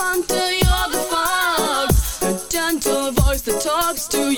hunter, you're the fox. A gentle voice that talks to you.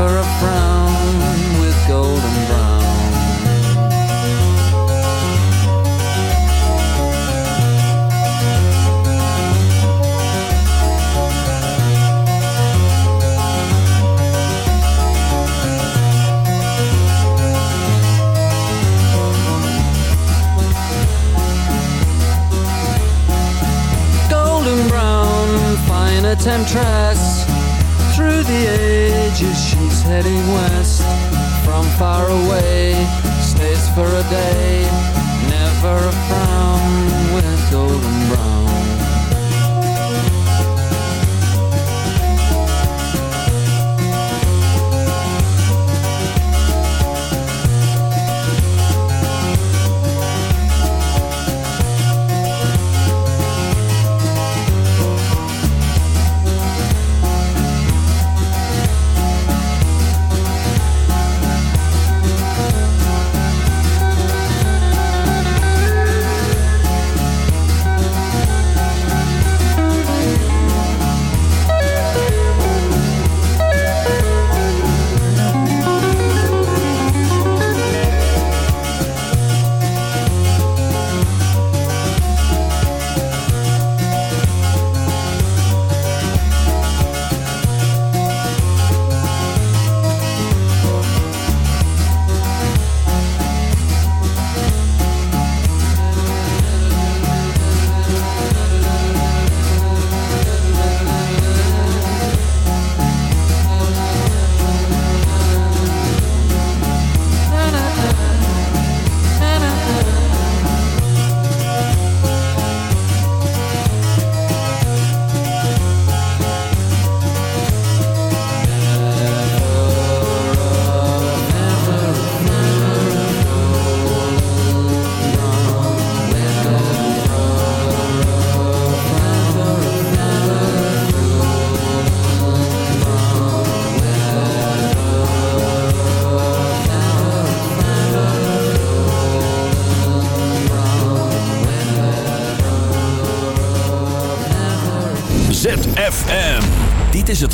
never a frown with golden brown. golden brown, fine a temptress. Through the ages, heading west. From far away, stays for a day. Never a frown with golden brown.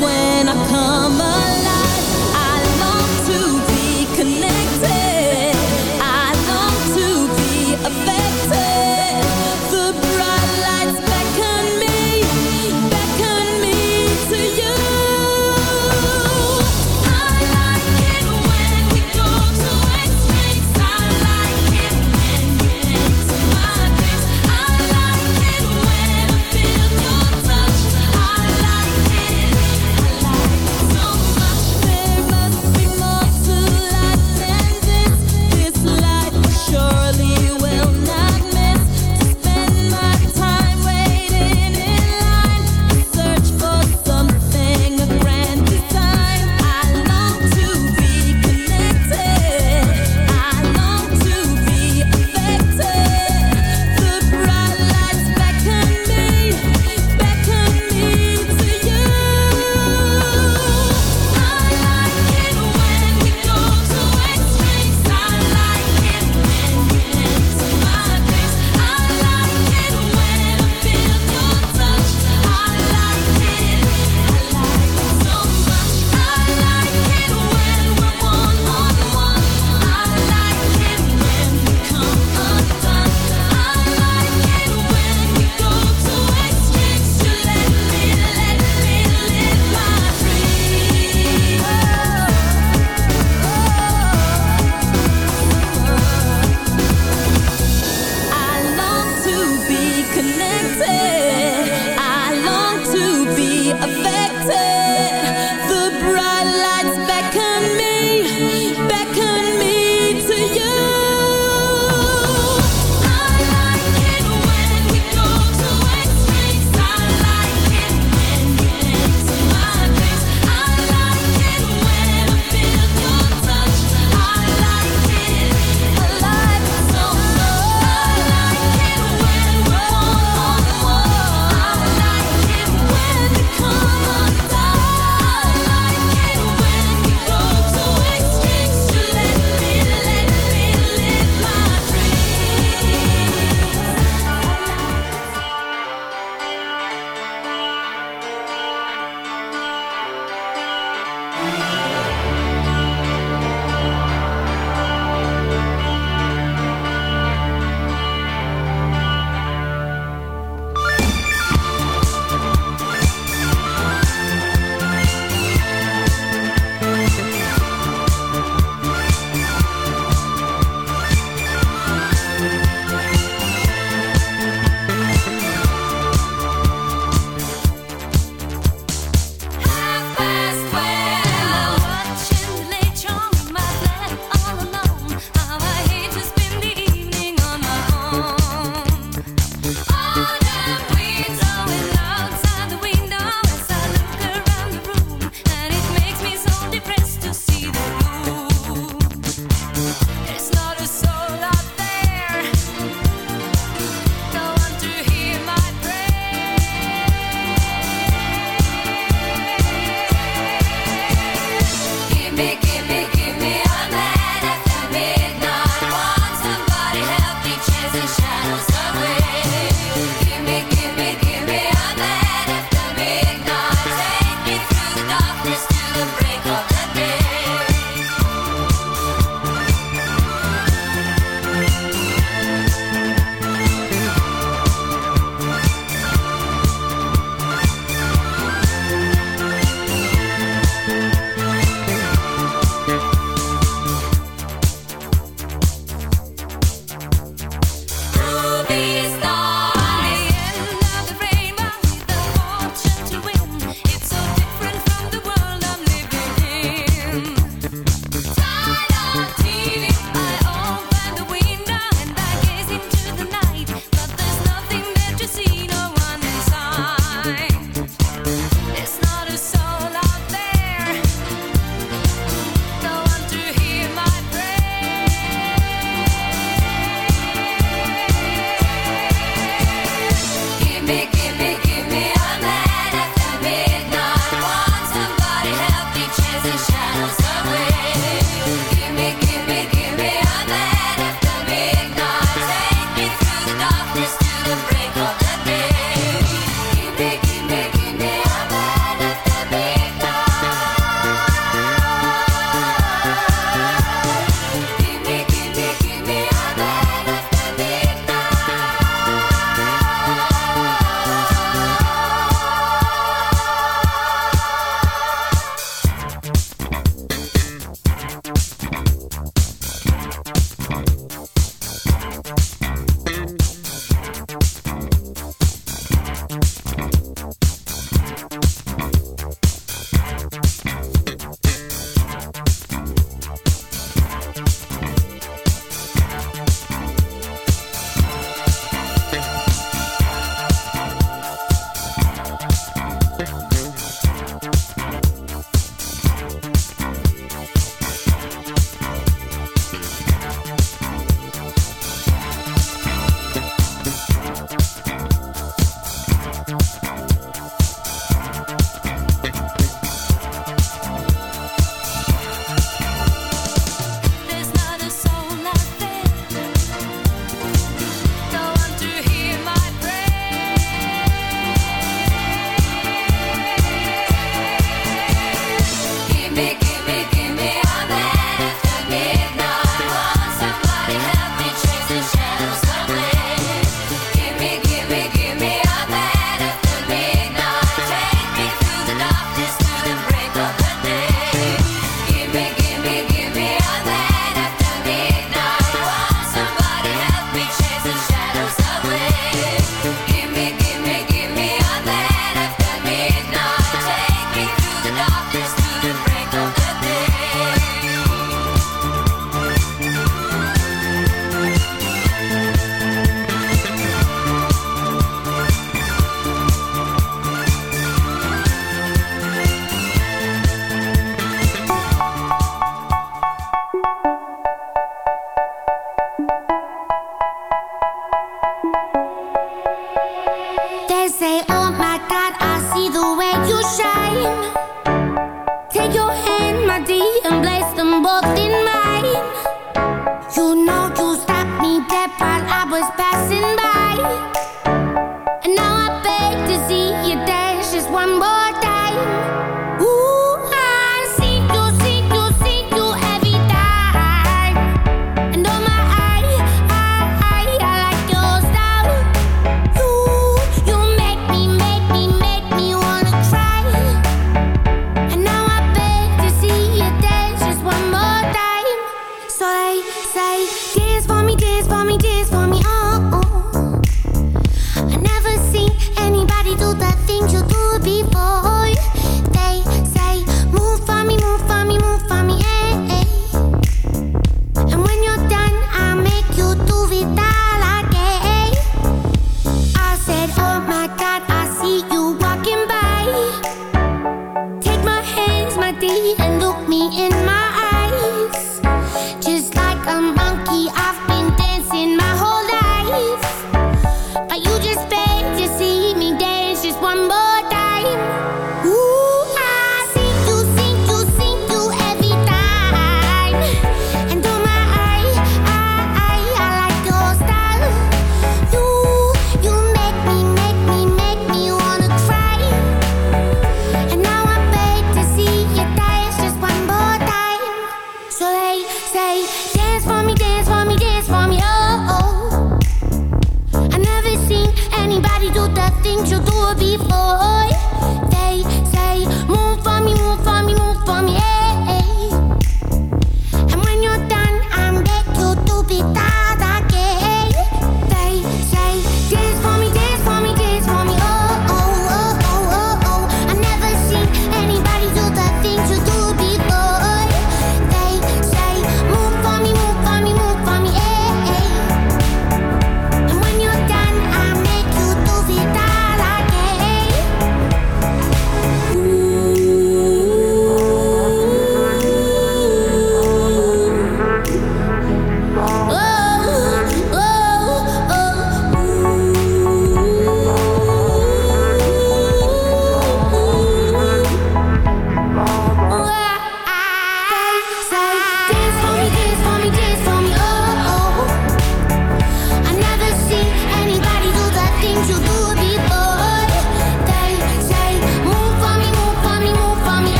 When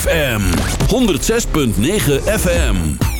ZFM 106.9 FM.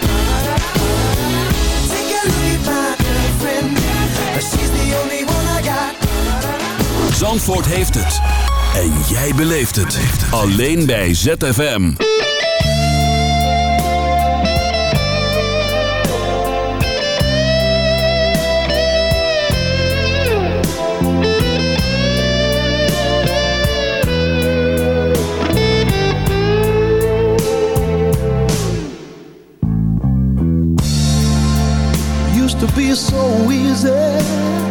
Zandvoort heeft het. En jij beleeft het. Alleen bij ZFM. used to be so easy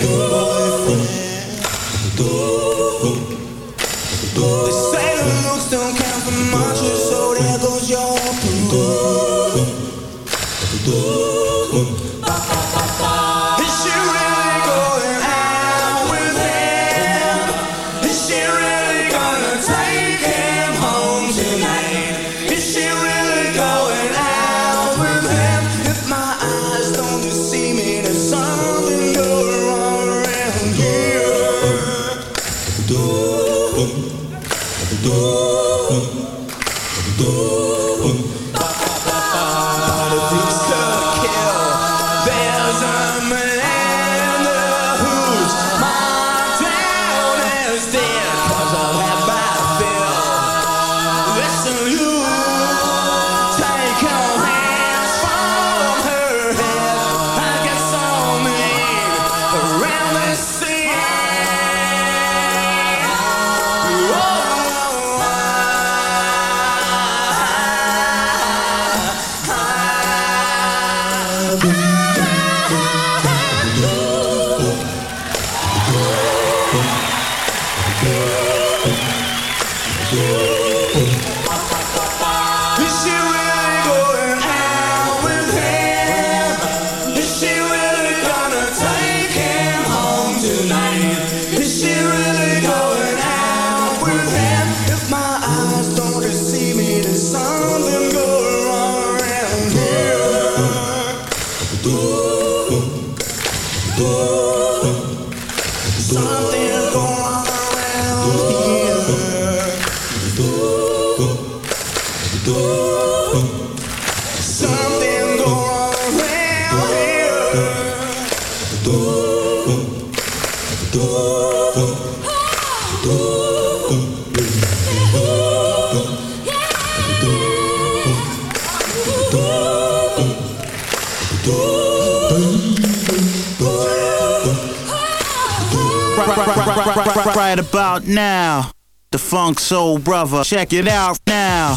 do, do, do, do Right about now, the funk soul brother, check it out now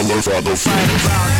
killer for the.